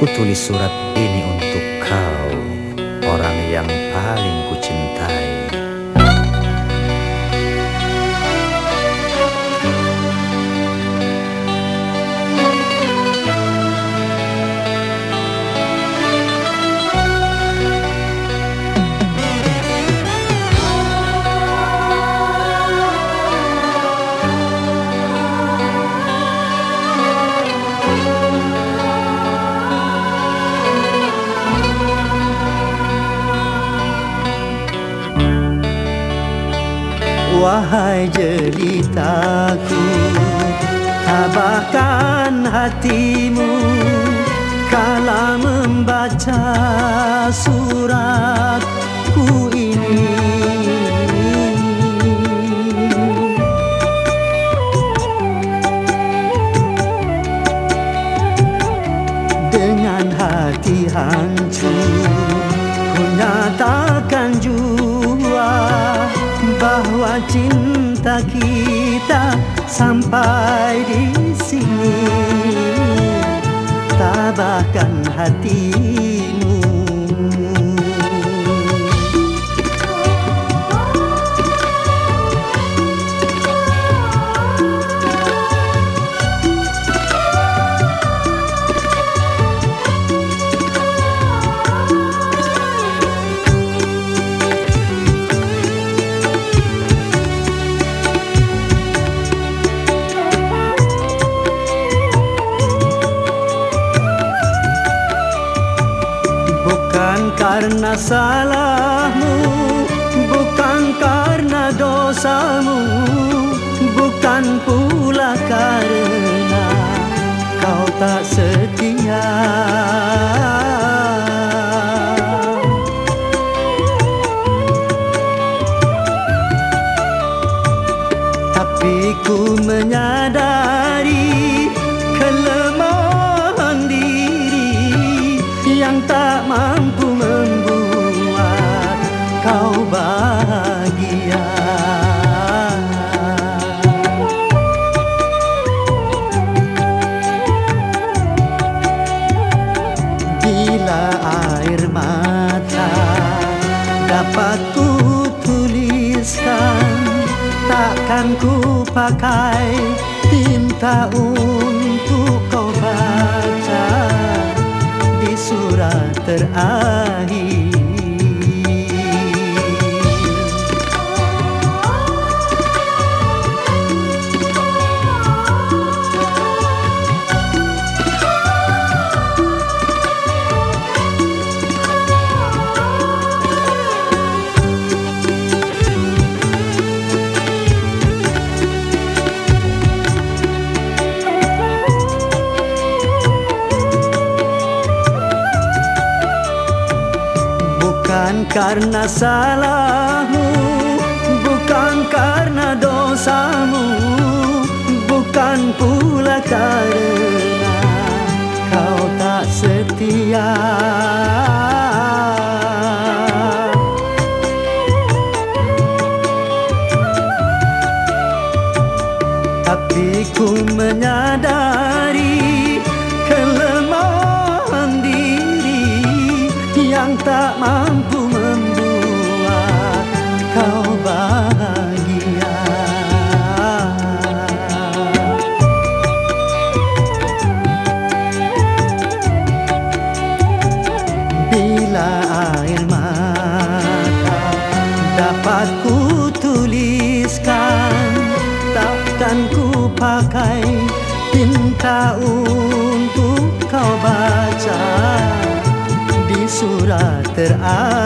Ku tulis surat ini untuk kau Orang yang paling ku Wahai jelitaku Tabahkan hatimu. Kala membaca suratku ini. Dengan hati hancur Ku nyatakan bahwa cinta kita sampai di sini. Tabahkan hatimu salahmu Bukan karena dosamu air mata dapat ku tuliskan Takkan ku pakai tinta untuk kau baca Di surat terakhir karena salahmu Bukan karena dosamu Bukan pula karena Kau tak setia. Tapi ku menyadari kelemahan diri yang tak mampu tuliskan, takkan ku pakai tinta untuk kau baca. Di surat terakhir